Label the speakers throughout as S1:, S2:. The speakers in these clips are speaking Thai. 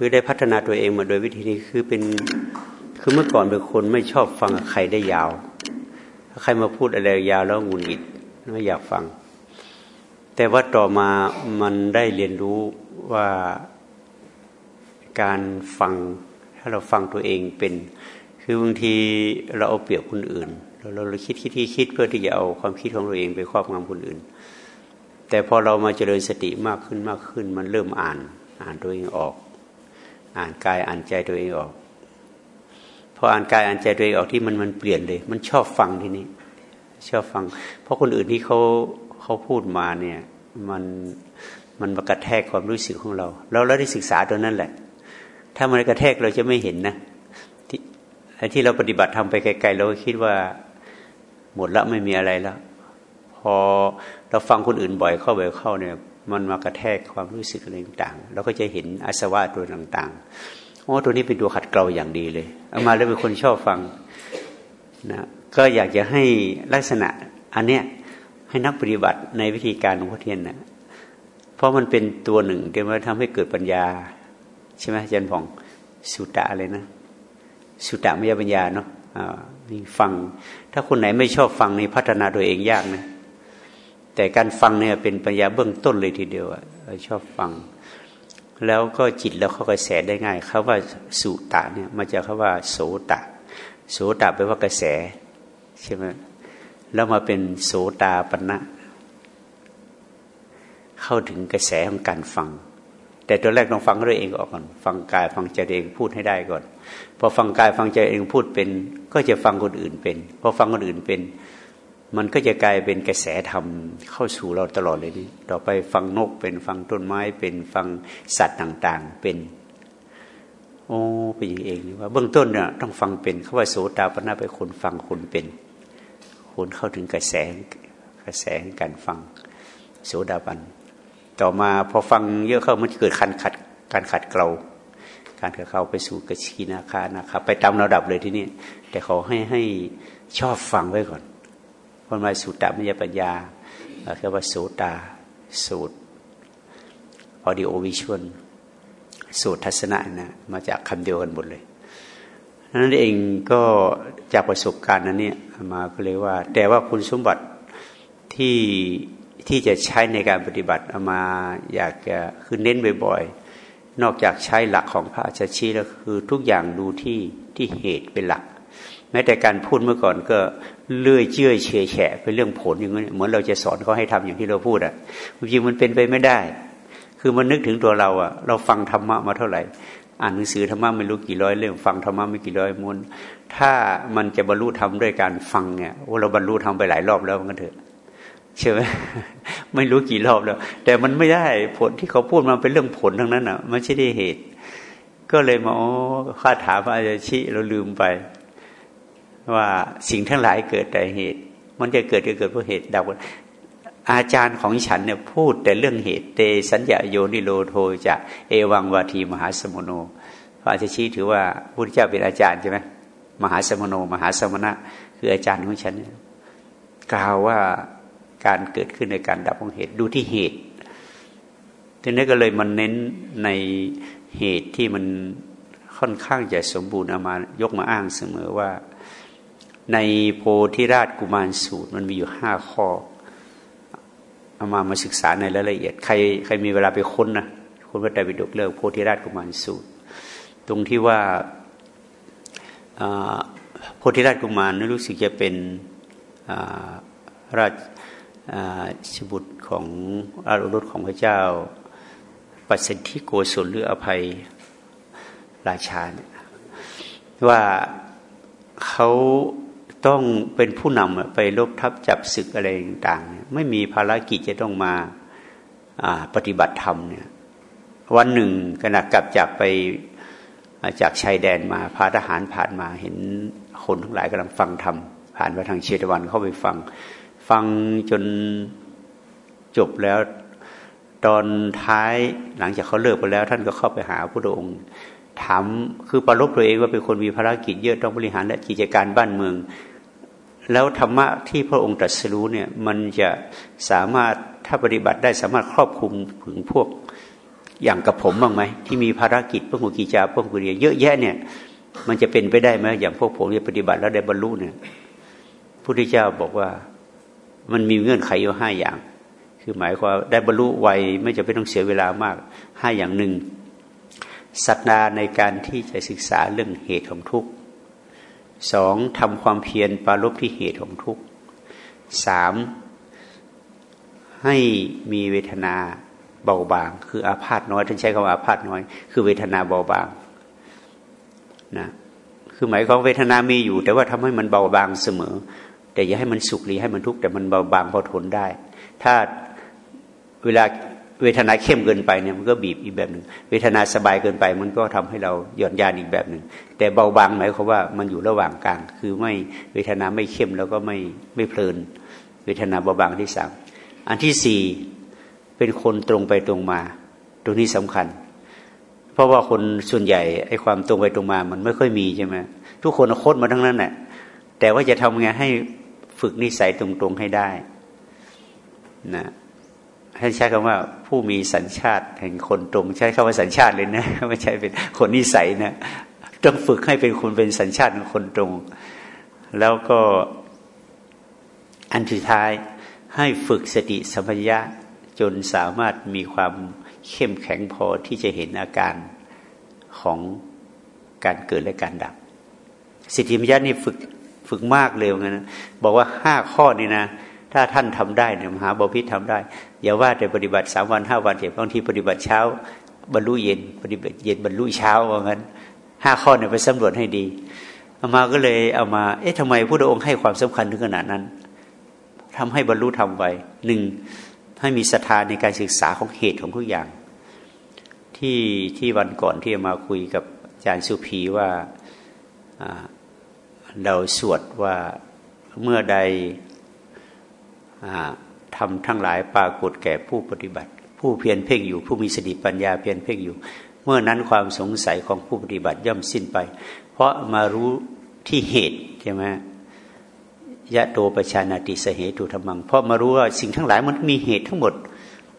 S1: คือได้พัฒนาตัวเองมาโดยวิธีนี้คือเป็นคือเมื่อก่อนเป็นคนไม่ชอบฟังใครได้ยาว ถ้าใครมาพูดอะไรยาวแล้วงุนงิดไม่อยากฟัง แต่ว่าต่อมามันได้เรียนรู้ว่าการฟังถ้าเราฟังตัวเองเป็น คือบางทีเราเอาเปรียบคนอื่น เราเราคิดคิดคิดเพื่อที่จะเอาความคิดของเราเองไปครอบงำคนอื่น แต่พอเรามาเจริญสติมากขึ้นมากขึ้น มันเริ่มอ่านอ่านตัวเองออก อ่านกายอ่านใจตัวเองออกพออ่านกายอ่านใจตัวเองออกที่มันมันเปลี่ยนเลย มันชอบฟังทีนี้ชอบฟัง เพราะคนอื่นที่เขาเขาพูดมาเนี่ยมันมันมากระแทกความรู้สึกของเรา เราเราได้ศึกษาตัวนั้นแหละ ถ้ามันกระแทกเราจะไม่เห็นนะที่ที่เราปฏิบัติทำไปไกลๆเราคิดว่าหมดแล้วไม่มีอะไรแล้ว พอเราฟังคนอื่นบ่อยเข้าบ่อยเข้าเนี่ย มันมากระแทกความรู้สึกอะไรต่างๆเราก็จะเห็นอาสวะตัวต่างๆโอ้ตัวนี้เป็นตัวขัดเกลาอย่างดีเลยเอามาแล้วเป็นคนชอบฟังนะก็อยากจะให้ลักษณะอันเนี้ยให้นักปฏิบัติในวิธีการของพระเทียนนะเพราะมันเป็นตัวหนึ่งที่มันทำให้เกิดปัญญา ใช่ไหมอาจารย์ผ่องสุตตะอะไรนะ สุตตะไม่ใช่ปัญญาเนาะมีฟัง ถ้าคนไหนไม่ชอบฟังในพัฒนาตัวเองยากนะ แต่การฟังเนี่ยเป็นปัญญาเบื้องต้นเลยทีเดียวอะชอบฟัง แล้วก็จิตแล้วเข้ากระแสได้ง่ายคาว่าสุตะเนี่ยมาจากคาว่า โสตะ โสตะแปลว่ากระแสใช่ไหมแล้วมาเป็นโสตาปณะเข้าถึงกระแสของการฟัง แต่ตัวแรกต้องฟังด้วยเองออกก่อน ฟังกายฟังใจเองพูดให้ได้ก่อน พอฟังกายฟังใจเองพูดเป็น ก็จะฟังคนอื่นเป็น พอฟังคนอื่นเป็น มันก็จะกลายเป็นกระแสธรรมเข้าสู่เราตลอดเลยนี่ต่อไปฟังนกเป็นฟังต้นไม้ เป็นฟังสัตว์ต่างๆ เป็น โอ้เป็นอย่างเองว่าเบื้องต้นเนี่ยต้องฟังเป็นเขาว่าโสตาปนาไปคนฟังคนเป็น คนเข้าถึงกระแสกระแสการฟังโสดาบัน ต่อมาพอฟังเยอะเข้ามันเกิดคันขัดการขัดเกลาการขัดเกลาไปสู่กชีนาคานะครับไปตามระดับเลยที่นี่แต่เขาให้ให้ชอบฟังไว้ก่อน พราะมาสุตตมยปัญญาเรียกว่าโสตา สูตรออดิโอวิชวลสูตรทัศนะนะมาจากคำเดียวกันหมดเลยนั้นเองก็จากประสบการณ์นั้นเนี่ยมาก็เลยว่า แต่ว่าคุณสมบัติที่ที่จะใช้ในการปฏิบัติเอามาอยากจะคือเน้นบ่อยๆ นอกจากใช้หลักของพระอาจารย์ชี้แล้วคือทุกอย่างดูที่ที่เหตุเป็นหลัก แม้แต่การพูดเมื่อก่อนก็เลื่อยเชื่อเฉยแฉะเป็นเรื่องผลอย่างนี้เหมือนเราจะสอนเขาให้ทำอย่างที่เราพูดอะจริงมันเป็นไปไม่ได้ คือมันนึกถึงตัวเราอะ เราฟังธรรมะมาเท่าไหร่ อ่านหนังสือธรรมะไม่รู้กี่ร้อยเรื่องฟังธรรมะไม่กี่ร้อยม้วนถ้ามันจะบรรลุธรรมด้วยการฟังเนี่ยว่าเราบรรลุธรรมไปหลายรอบแล้วมันเถอะใช่ไหมไม่รู้กี่รอบแล้ว แต่มันไม่ได้ผลที่เขาพูดมาเป็นเรื่องผลทั้งนั้นอะไม่ใช่ได้เหตุ ก็เลยมาอ๋อข้าถามพระอาจารย์ชิเราลืมไป ว่าสิ่งทั้งหลายเกิดแต่เหตุ มันจะเกิดก็เกิดเพราะเหตุดับอาจารย์ของฉันเนี่ยพูดแต่เรื่องเหตุเตสัญญาโยนิโรโทจะเอวังวาทีมหาสมุโนพระอาจารย์ชี้ถือว่าพระพุทธเจ้าเป็นอาจารย์ใช่ไหมมหาสมโน มหาสมณะ คืออาจารย์ของฉันกล่าวว่าการเกิดขึ้นในการดับของเหตุดูที่เหตุทีนี้ก็เลยมันเน้นในเหตุที่มันค่อนข้างจะสมบูรณ์เอามายกมาอ้างเสมอว่า ในโพธิราชกุมารสูตรมันมีอยู่ห้าข้อ เอามามาศึกษาในรายละเอียด ใครใครมีเวลาไปค้นนะคนพระไตรปิฎกเรื่องโพธิราชกุมารสูตร ตรงที่ว่าโพธิราชกุมารนี่รู้สึกจะเป็นราชบุตรของอารุษของพระเจ้า ปัสสิทธิโกศลหรืออภัยราชาเนี่ยว่าเขา ต้องเป็นผู้นำไปลบทับจับศึกอะไรต่างๆไม่มีภารกิจจะต้องมาปฏิบัติธรรมเนี่ยวันหนึ่งขณะกลับจากไปจากชายแดนมาพาทหารผ่านมาเห็นคนทั้งหลายกำลังฟังธรรมผ่านไปทางเชตวันเข้าไปฟัง ฟังจนจบแล้วตอนท้ายหลังจากเขาเลิกไปแล้ว ท่านก็เข้าไปหาพระองค์ถามคือประลบตัวเองว่าเป็นคนมีภารกิจเยอะต้องบริหารและกิจการบ้านเมือง แล้วธรรมะที่พระองค์ตรัสรู้เนี่ยมันจะสามารถถ้าปฏิบัติได้สามารถครอบคลุมถึงพวกอย่างกับผมบ้างไหมที่มีภารกิจพวกกุกิจาพวกกุเรียเยอะแยะเนี่ย มันจะเป็นไปได้ไหมอย่างพวกผมที่ปฏิบัติแล้วได้บรรลุเนี่ยพุทธเจ้าบอกว่ามันมีเงื่อนไขอยู่ห้าอย่าง คือหมายความได้บรรลุไวไม่จะไม่ต้องเสียเวลามากห้าอย่างหนึ่งศรัทธาในการที่จะศึกษาเรื่องเหตุของทุกข์ สองทำความเพียรปารบที่เหตุของทุกข์สามให้มีเวทนาเบาบาง คืออาพาธน้อยท่านใช้คำว่าอาพาธน้อย คือเวทนาเบาบางนะคือหมายความเวทนามีอยู่ แต่ว่าทำให้มันเบาบางเสมอ แต่อย่าให้มันสุขหรือให้มันทุกข์แต่มันเบาบางพอทนได้ ถ้าเวลา เวทนาเข้มเกินไปเนี่ยมันก็บีบอีกแบบหนึ่งเวทนาสบายเกินไป มันก็ทำให้เราหย่อนยานอีกแบบหนึ่งแต่เบาบางหมายความว่ามันอยู่ระหว่างกลาง คือไม่เวทนาไม่เข้มแล้วก็ไม่ไม่เพลิน เวทนาเบาบางที่สามอันที่สี่เป็นคนตรงไปตรงมา ตรงนี้สำคัญ เพราะว่าคนส่วนใหญ่ไอ้ความตรงไปตรงมา มันไม่ค่อยมีใช่ไหมทุกคนโคตรมาทั้งนั้นแหละแต่ว่าจะทำไงให้ฝึกนิสัยตรงๆให้ได้นะ ให้ใช้คำว่าผู้มีสัญชาติแห่งคนตรง ใช้คำว่าสัญชาติเลยนะ ไม่ใช่เป็นคนนิสัยนะต้องฝึกให้เป็นคนเป็นสัญชาติของคนตรง แล้วก็อันสุดท้ายให้ฝึกสติสัมปชัญญะจนสามารถมีความเข้มแข็งพอที่จะเห็นอาการของการเกิดและการดับสติสัมปชัญญะนี่ฝึกฝึกมากเลยงั้นบอกว่าห้าข้อนี้นะ ถ้าท่านทำได้เนี่ยมหาบพิษทำได้ อย่าว่าแต่ปฏิบัติสามวันห้าวันเดี๋ยวบางทีปฏิบัติเช้า บรรลุเย็น ปฏิบัติเย็นบรรลุเช้าว่างั้นห้าข้อเนี่ยไปสำรวจให้ดีเอามาก็เลยเอามา เอ๊ะทำไมพระองค์ให้ความสำคัญถึงขนาดนั้นทำให้บรรลุทำไวหนึ่งให้มีศรัทธาในการศึกษาของเหตุของทุกอย่าง ที่ที่วันก่อนที่มาคุยกับอาจารย์สุภีว่าเราสวดว่าเมื่อใด ทำทั้งหลายปรากฏแก่ผู้ปฏิบัติ ผู้เพียรเพ่งอยู่ผู้มีสติปัญญาเพียรเพ่งอยู่ เมื่อนั้นความสงสัยของผู้ปฏิบัติย่อมสิ้นไป เพราะมารู้ที่เหตุใช่ไหมยะโตประชานาติสเหตุธรรมัง เพราะมารู้ว่าสิ่งทั้งหลายมันมีเหตุทั้งหมด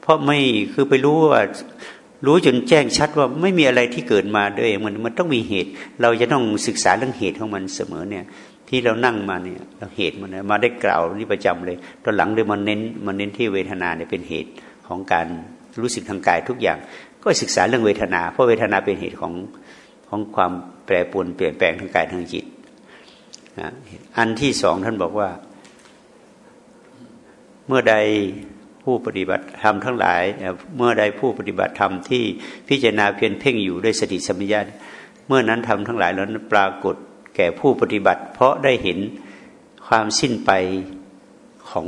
S1: เพราะไม่คือไปรู้ว่ารู้จนแจ้งชัดว่าไม่มีอะไรที่เกิดมาด้วยมันมันต้องมีเหตุ เราจะต้องศึกษาเรื่องเหตุของมันเสมอเนี่ย ที่เรานั่งมาเนี่ยเราเหตุมันมาได้กล่าวนี่ประจำเลยตอนหลังเลยมันเน้นมันเน้นที่เวทนาเนี่ยเป็นเหตุของการรู้สึกทางกายทุกอย่าง ก็ศึกษาเรื่องเวทนา เพราะเวทนาเป็นเหตุของของความแปรปรวนเปลี่ยนแปลงทางกายทางจิตอันที่สองท่านบอกว่า เมื่อใดผู้ปฏิบัติธรรมทั้งหลาย เมื่อใดผู้ปฏิบัติธรรมที่พิจารณาเพียรเพ่งอยู่ด้วยสติสัมปชัญญะเมื่อนั้นทำทั้งหลายแล้วปรากฏ แก่ผู้ปฏิบัติ เพราะได้เห็นความสิ้นไปของ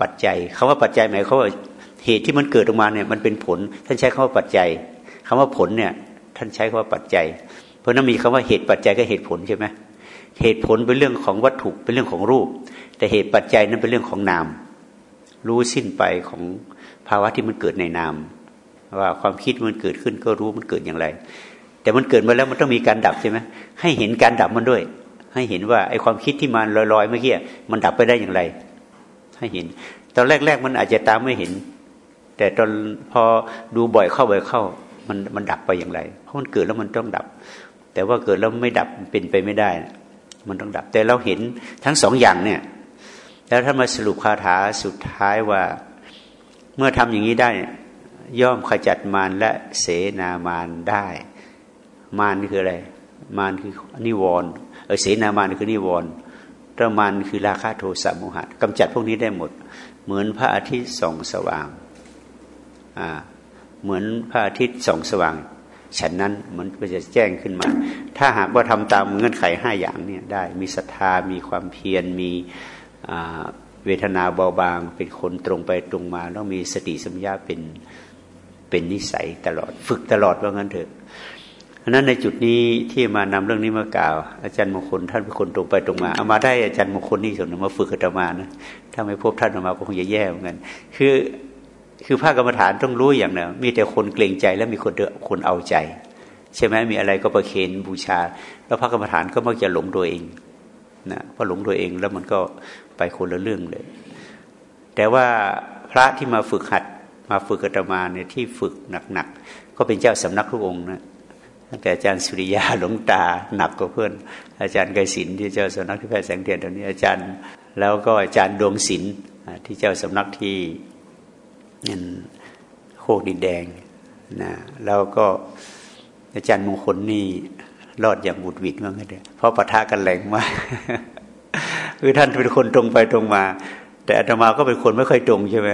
S1: ปัจจัยคำว่าปัจจัยหมายความว่าเหตุที่มันเกิดออกมาเนี่ยมันเป็นผล ท่านใช้คำว่าปัจจัยคำว่าผลเนี่ย ท่านใช้คำว่าปัจจัย เพราะนั้นมีคำว่าเหตุปัจจัยก็เหตุผลใช่ไหมเหตุผลเป็นเรื่องของวัตถุเป็นเรื่องของรูป แต่เหตุปัจจัยนั้นเป็นเรื่องของนาม รู้สิ้นไปของภาวะที่มันเกิดในนาม ว่าความคิดมันเกิดขึ้นก็รู้มันเกิดอย่างไร แต่มันเกิดมาแล้วมันต้องมีการดับใช่ไหมให้เห็นการดับมันด้วย ให้เห็นว่าไอ้ความคิดที่มันลอยๆเมื่อกี้มันดับไปได้อย่างไร ให้เห็น ตอนแรก ๆ มันอาจจะตามไม่เห็น แต่ตอนพอดูบ่อยเข้าบ่อยเข้า มันมันดับไปอย่างไร เพราะมันเกิดแล้วมันต้องดับ แต่ว่าเกิดแล้วไม่ดับเป็นไปไม่ได้ มันต้องดับ แต่เราเห็นทั้งสองอย่างเนี่ย แล้วถ้ามาสรุปคาถาสุดท้ายว่าเมื่อทำอย่างนี้ได้ ย่อมขจัดมารและเสนามารได้ มารคืออะไร มารคือนิวรณ์เอสนามารคือนิวรณ์ระมารคือราคะโทสะโมหะกำจัดพวกนี้ได้หมด เหมือนพระอาทิตย์ส่องสว่างอ่าเหมือนพระอาทิตย์ส่องสว่างฉันนั้นมันก็จะแจ้งขึ้นมา ถ้าหากว่าทำตามเงื่อนไขห้าอย่างเนี่ยได้ มีศรัทธา มีความเพียร มีเวทนาเบาบาง เป็นคนตรงไปตรงมาแล้วมีสติสัมยาเป็นเป็นนิสัยตลอด ฝึกตลอดว่างั้นเถอะ เพราะนั้นในจุดนี้ที่มานำเรื่องนี้มากล่าว อาจารย์มงคลท่านเป็นคนตรงไปตรงมาเอามาได้อาจารย์มงคลนี่ส่วนนึงมาฝึกอาตมานะถ้าไม่พบท่านออกมาก็คงจะแย่เหมือนกัน คือคือภาคกรรมฐานต้องรู้อย่างนึงมีแต่คนเกรงใจและมีคนเดคนเอาใจ ใช่ไหมมีอะไรก็ประเคนบูชา แล้วภาคกรรมฐานก็มักจะหลงตัวเองนะพอหลงตัวเองแล้วมันก็ไปคนละเรื่องเลย แต่ว่าพระที่มาฝึกหัดมาฝึกอาตมาในที่ฝึกหนักๆก็เป็นเจ้าสำนักทุกองค์นะ ตั้งแต่อาจารย์สุริยาหลวงตาหนักกว่าเพื่อน อาจารย์ไกศินที่เจ้าสำนักที่แพทย์แสงเทียนตอนนี้อาจารย์ แล้วก็อาจารย์ดวงศิลป์ที่เจ้าสำนักที่นั่นโคกดินแดงนะแล้วก็อาจารย์มงคลนี่รอดอย่างบุดวิดมากเลยเพราะปะทะกันแรงมากคือท่านเป็นคนตรงไปตรงมา แต่อาตมาก็เป็นคนไม่ค่อยตรงใช่ไหม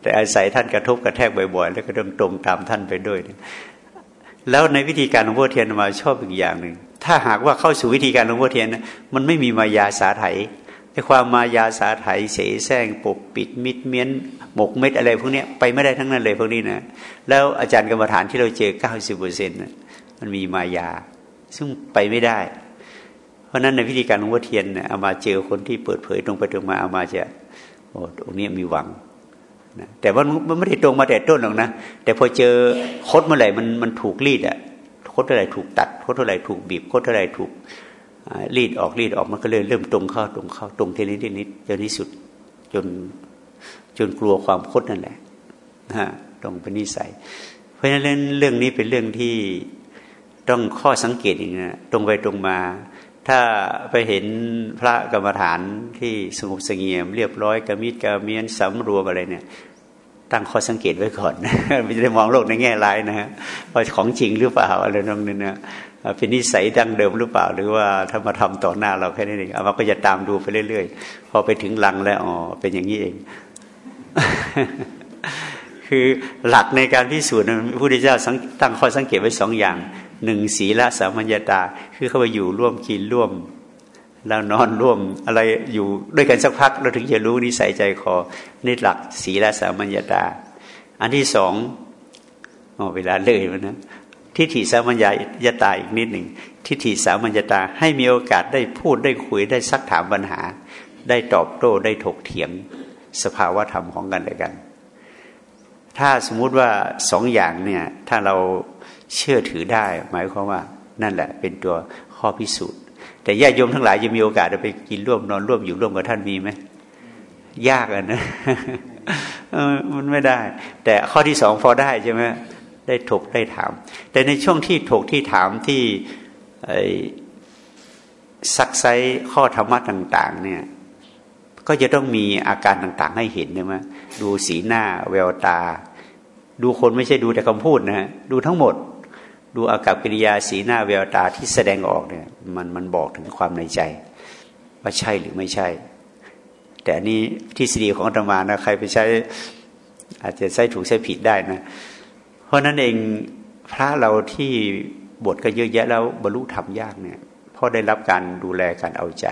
S1: แต่อาศัยท่านกระทบกระแทกบ่อยๆ แล้วก็ต้องตรงตามท่านไปด้วย แล้วในวิธีการหลวงพ่อเทียนมาชอบอีกอย่างหนึ่งถ้าหากว่าเข้าสู่วิธีการหลวงพ่อเทียนนะมันไม่มีมายาสาไถไอ้ความมายาสาไถเสแสร้งปกปิดมิดเมียนหมกเม็ดอะไรพวกนี้ไปไม่ได้ทั้งนั้นเลยพวกนี้นะแล้วอาจารย์กรรมฐานที่เราเจอเก้าสิบเปอร์เซ็นต์มันมีมายา ซึ่งไปไม่ได้ เพราะนั้นในพิธีการหลวงพ่อเทียนเนี่ยเอามาเจอคนที่เปิดเผยตรงไปตรงมาเอามาจะโอ้ตรงนี้มีหวัง นะแต่ว่ามันไม่ได้ตรงมาแต่ต้นหรอกนะ แต่พอเจอคดเมื่อไหร่มันมันถูกรีดอะคดเท่าไหร่ถูกตัดคดเท่าไหร่ถูกบีบคดเท่าไหร่ถูกรีดออกรีดออกมันก็เลยเริ่มตรงเข้าตรงเข้าตรงทีนิดทีนิดจนที่สุดจนจนกลัวความคดนั่นแหละนะตรงเป็นนิสัย เพราะฉะนั้นเรื่องนี้เป็นเรื่องที่ต้องข้อสังเกตอย่างนี้ตรงไปตรงมา ถ้าไปเห็นพระกรรมฐานที่สงบสงเงียม เรียบร้อยกระมิดกระเมียนสำรวมอะไรเนี่ย ตั้งข้อสังเกตไว้ก่อนไม่ได้มองโลกในแง่ร้ายนะฮะว่าของจริงหรือเปล่าอะไรนั่นนี่ยเป็นนิสัยดั้งเดิมหรือเปล่า หรือว่าถ้ามาทำต่อหน้าเราแค่นี้เองเอามาก็จะตามดูไปเรื่อยๆ พอไปถึงหลังแล้วอ๋อเป็นอย่างนี้เอง คือหลักในการพิสูจน์พระพุทธเจ้าตั้งข้อสังเกตไว้สองอย่าง หนึ่งศีละสามัญญาตา คือเข้าไปอยู่ร่วมกินร่วม แล้วนอนร่วมอะไรอยู่ด้วยกันสักพักเราถึงจะรู้นิสัยใจคอนี่หลักศีละสามัญญาตา อันที่สองเวลาเลยมันนะทิฏฐิสามัญญาตาอีกนิดหนึ่งทิฏฐิสามัญญาตาให้มีโอกาสได้พูดได้คุยได้ซักถามปัญหา ได้ตอบโต้ได้ถกเถียงสภาวะธรรมของกันและกัน ถ้าสมมุติว่าสองอย่างเนี่ยถ้าเรา เชื่อถือได้ หมายความว่านั่นแหละ เป็นตัวข้อพิสูจน์ แต่ญาติโยมทั้งหลายจะมีโอกาสไปกินร่วมนอนร่วมอยู่ร่วมกับท่านมีไหมยากอะนะมันไม่ได้ แต่ข้อที่สองพอได้ใช่ไหมได้ถกได้ถาม แต่ในช่วงที่ถกที่ถามที่ซักไซข้อธรรมะต่าง ๆ เนี่ย ก็จะต้องมีอาการต่างๆ ให้เห็นใช่ไหมดูสีหน้า แววตา ดูคนไม่ใช่ดูแต่คำพูดนะดูทั้งหมด ดูอากับกิริยาสีหน้าแววตาที่แสดงออกเนี่ย มันมันบอกถึงความในใจ ว่าใช่หรือไม่ใช่ แต่อันนี้ทฤษฎีของธรรมานะใครไปใช้ อาจจะใช้ถูกใช้ผิดได้นะ เพราะนั้นเองพระเราที่บทก็เยอะแยะแล้วบรรลุธรรมยากเนี่ยเพราะได้รับการดูแลการเอาใจ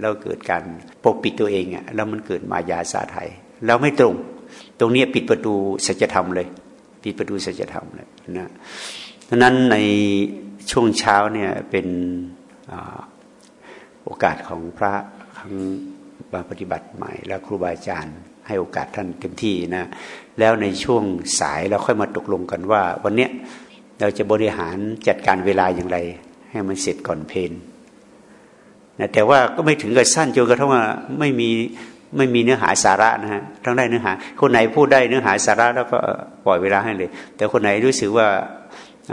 S1: แล้วเกิดการปกปิดตัวเองอะแล้วมันเกิดมายาสาไทยแล้วไม่ตรง ตรงนี้ปิดประตูสัจธรรมเลย ปิดประตูสัจธรรมเลยนะ ดังนั้นในช่วงเช้าเนี่ยเป็นโอกาสของพระครั้งมาปฏิบัติใหม่ และครูบาอาจารย์ให้โอกาสท่านเต็มที่นะ แล้วในช่วงสายเราค่อยมาตกลงกันว่า วันเนี้ยเราจะบริหารจัดการเวลาอย่างไร ให้มันเสร็จก่อนเพลนนะแต่ว่าก็ไม่ถึงกับสั้นจนกระทั่งว่าไม่มีไม่มีเนื้อหาสาระนะฮะต้องได้เนื้อหา คนไหนพูดได้เนื้อหาสาระแล้วก็ปล่อยเวลาให้เลย แต่คนไหนรู้สึกว่า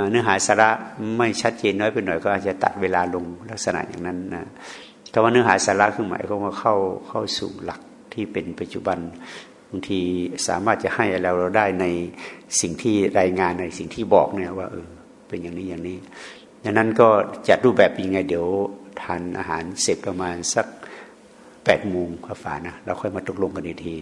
S1: เนื้อหาสาระไม่ชัดเจนน้อยไปหน่อยก็อาจจะตัดเวลาลงลักษณะอย่างนั้นนะแต่ว่าเนื้อหาสาระคือหมายความว่าเข้าเข้าสู่หลักที่เป็นปัจจุบันบางทีสามารถจะให้เราเราได้ในสิ่งที่รายงานในสิ่งที่บอกเนี่ยว่าเออเป็นอย่างนี้อย่างนี้ดังนั้นก็จัดรูปแบบยังไงเดี๋ยวทานอาหารเสร็จประมาณสักแปดโมงครับฝานะเราค่อยมาตกลงกันอีกที